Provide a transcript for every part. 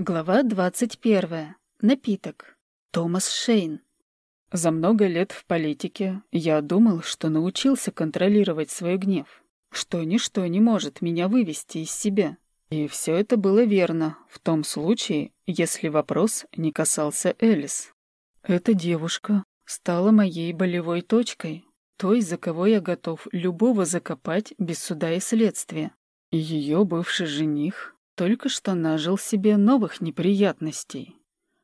Глава 21. Напиток. Томас Шейн. За много лет в политике я думал, что научился контролировать свой гнев, что ничто не может меня вывести из себя. И все это было верно в том случае, если вопрос не касался Элис. Эта девушка стала моей болевой точкой, той, за кого я готов любого закопать без суда и следствия. Ее бывший жених только что нажил себе новых неприятностей.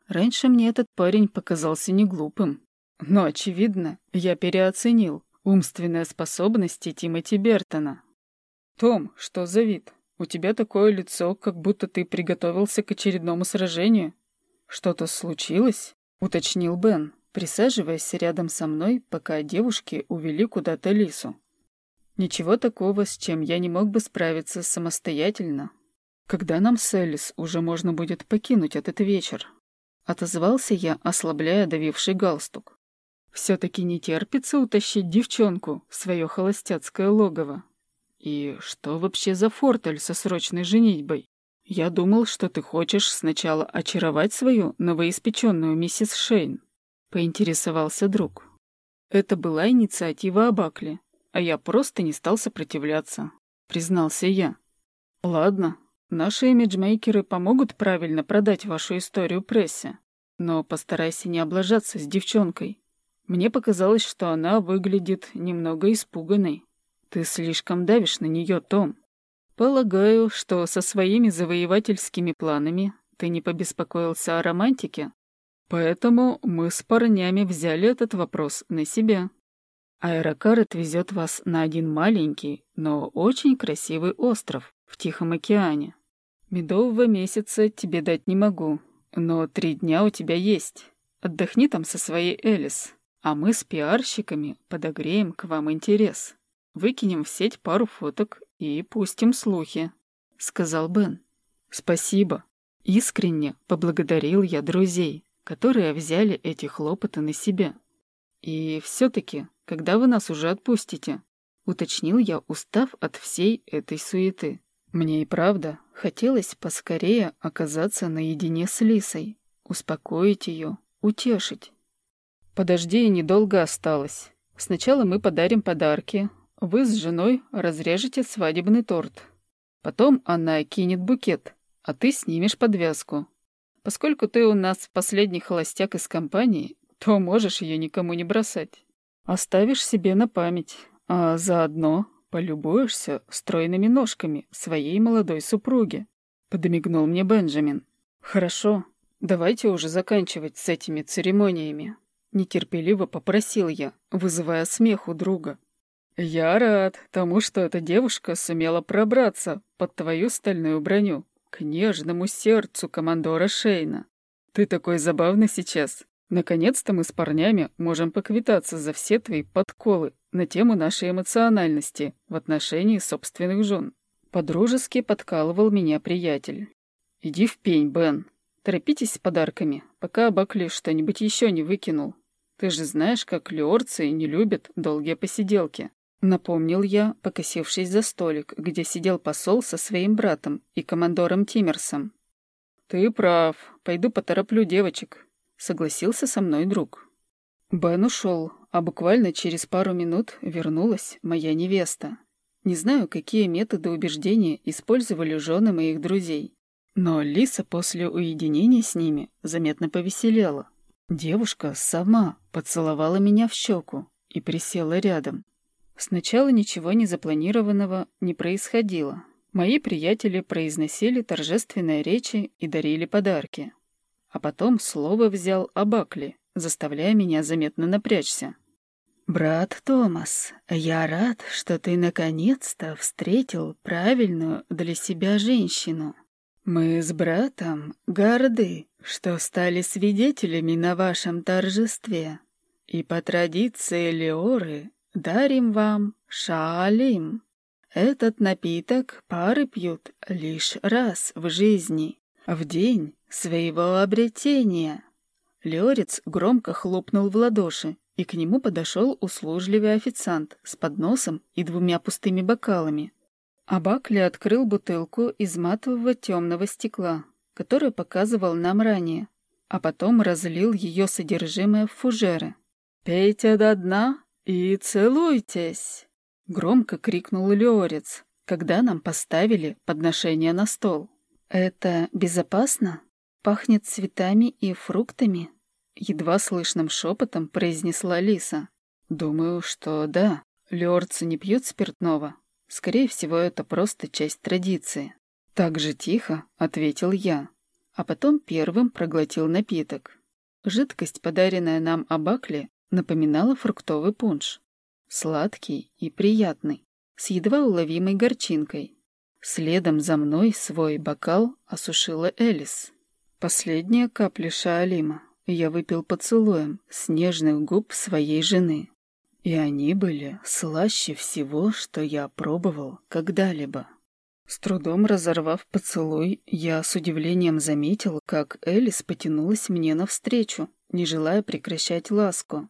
Раньше мне этот парень показался не глупым. Но, очевидно, я переоценил умственные способности Тимоти Бертона. «Том, что за вид? У тебя такое лицо, как будто ты приготовился к очередному сражению. Что-то случилось?» — уточнил Бен, присаживаясь рядом со мной, пока девушки увели куда-то Лису. Ничего такого, с чем я не мог бы справиться самостоятельно, когда нам с Элис уже можно будет покинуть этот вечер? Отозвался я, ослабляя давивший галстук. Все-таки не терпится утащить девчонку в свое холостяцкое логово. И что вообще за фортель со срочной женитьбой? Я думал, что ты хочешь сначала очаровать свою новоиспеченную миссис Шейн. Поинтересовался друг. Это была инициатива Абакли, а я просто не стал сопротивляться, признался я. Ладно, Наши имиджмейкеры помогут правильно продать вашу историю прессе. Но постарайся не облажаться с девчонкой. Мне показалось, что она выглядит немного испуганной. Ты слишком давишь на нее, Том. Полагаю, что со своими завоевательскими планами ты не побеспокоился о романтике. Поэтому мы с парнями взяли этот вопрос на себя. Аэрокар отвезет вас на один маленький, но очень красивый остров в Тихом океане. Медового месяца тебе дать не могу, но три дня у тебя есть. Отдохни там со своей Элис, а мы с пиарщиками подогреем к вам интерес. Выкинем в сеть пару фоток и пустим слухи», — сказал Бен. «Спасибо». Искренне поблагодарил я друзей, которые взяли эти хлопоты на себя. «И все-таки, когда вы нас уже отпустите?» — уточнил я, устав от всей этой суеты. Мне и правда хотелось поскорее оказаться наедине с Лисой, успокоить ее, утешить. Подожди, недолго осталось. Сначала мы подарим подарки. Вы с женой разрежете свадебный торт. Потом она кинет букет, а ты снимешь подвязку. Поскольку ты у нас последний холостяк из компании, то можешь ее никому не бросать. Оставишь себе на память, а заодно полюбуешься стройными ножками своей молодой супруги», — подмигнул мне Бенджамин. «Хорошо, давайте уже заканчивать с этими церемониями», — нетерпеливо попросил я, вызывая смех у друга. «Я рад тому, что эта девушка сумела пробраться под твою стальную броню, к нежному сердцу командора Шейна. Ты такой забавный сейчас. Наконец-то мы с парнями можем поквитаться за все твои подколы на тему нашей эмоциональности в отношении собственных жен. Подружески подкалывал меня приятель. «Иди в пень, Бен. Торопитесь с подарками, пока Бакли что-нибудь еще не выкинул. Ты же знаешь, как леорцы не любят долгие посиделки». Напомнил я, покосившись за столик, где сидел посол со своим братом и командором Тиммерсом. «Ты прав. Пойду потороплю девочек», — согласился со мной друг. Бен ушел, а буквально через пару минут вернулась моя невеста. Не знаю, какие методы убеждения использовали жены моих друзей. Но Лиса после уединения с ними заметно повеселела. Девушка сама поцеловала меня в щеку и присела рядом. Сначала ничего незапланированного не происходило. Мои приятели произносили торжественные речи и дарили подарки. А потом слово взял Абакли, заставляя меня заметно напрячься. «Брат Томас, я рад, что ты наконец-то встретил правильную для себя женщину. Мы с братом горды, что стали свидетелями на вашем торжестве, и по традиции Леоры дарим вам шаалим. Этот напиток пары пьют лишь раз в жизни, в день своего обретения». Леорец громко хлопнул в ладоши, и к нему подошел услужливый официант с подносом и двумя пустыми бокалами. А Бакли открыл бутылку из матового темного стекла, которую показывал нам ранее, а потом разлил ее содержимое в фужеры. «Пейте до дна и целуйтесь!» — громко крикнул Леорец, когда нам поставили подношение на стол. «Это безопасно? Пахнет цветами и фруктами?» Едва слышным шепотом произнесла Лиса. «Думаю, что да. Леорцы не пьют спиртного. Скорее всего, это просто часть традиции». «Так же тихо», — ответил я, а потом первым проглотил напиток. Жидкость, подаренная нам Абакли, напоминала фруктовый пунш. Сладкий и приятный, с едва уловимой горчинкой. Следом за мной свой бокал осушила Элис. Последняя капля Шаолима я выпил поцелуем с нежных губ своей жены. И они были слаще всего, что я пробовал когда-либо. С трудом разорвав поцелуй, я с удивлением заметил, как Элис потянулась мне навстречу, не желая прекращать ласку.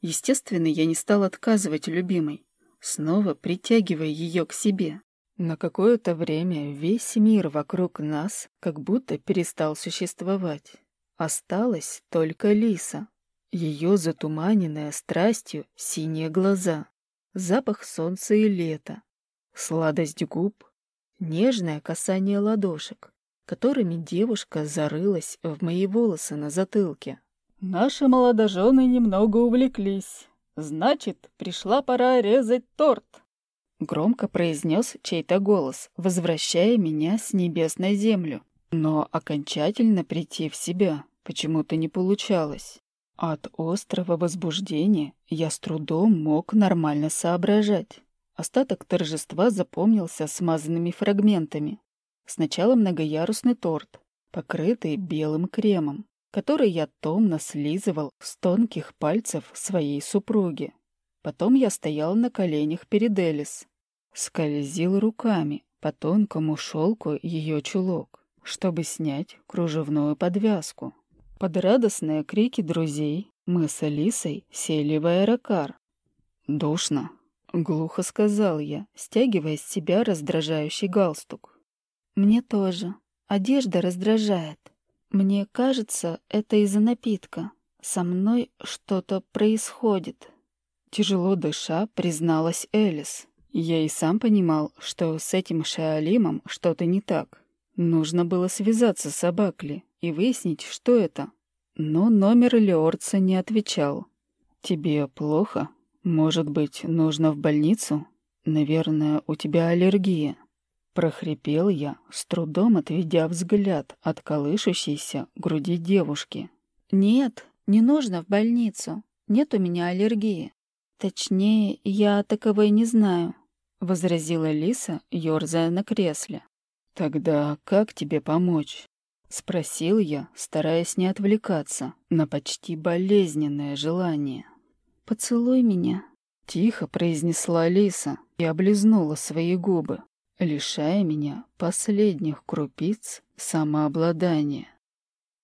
Естественно, я не стал отказывать любимой, снова притягивая ее к себе. На какое-то время весь мир вокруг нас как будто перестал существовать. Осталась только Лиса. Ее затуманенная страстью синие глаза, запах солнца и лета, сладость губ, нежное касание ладошек, которыми девушка зарылась в мои волосы на затылке. Наши молодожены немного увлеклись. Значит, пришла пора резать торт. Громко произнес чей-то голос, возвращая меня с небес на землю. Но окончательно прийти в себя почему-то не получалось. От острого возбуждения я с трудом мог нормально соображать. Остаток торжества запомнился смазанными фрагментами. Сначала многоярусный торт, покрытый белым кремом, который я томно слизывал с тонких пальцев своей супруги. Потом я стоял на коленях перед Элис, скользил руками по тонкому шелку ее чулок чтобы снять кружевную подвязку. Под радостные крики друзей мы с Алисой сели в аэрокар. «Душно», — глухо сказал я, стягивая с себя раздражающий галстук. «Мне тоже. Одежда раздражает. Мне кажется, это из-за напитка. Со мной что-то происходит». Тяжело дыша, призналась Элис. Я и сам понимал, что с этим Шаолимом что-то не так. Нужно было связаться с Абакли и выяснить, что это. Но номер Леорца не отвечал. «Тебе плохо? Может быть, нужно в больницу? Наверное, у тебя аллергия». Прохрипел я, с трудом отведя взгляд от колышущейся груди девушки. «Нет, не нужно в больницу. Нет у меня аллергии. Точнее, я таковой не знаю», — возразила Лиса, ерзая на кресле. «Тогда как тебе помочь?» — спросил я, стараясь не отвлекаться на почти болезненное желание. «Поцелуй меня», — тихо произнесла Лиса и облизнула свои губы, лишая меня последних крупиц самообладания.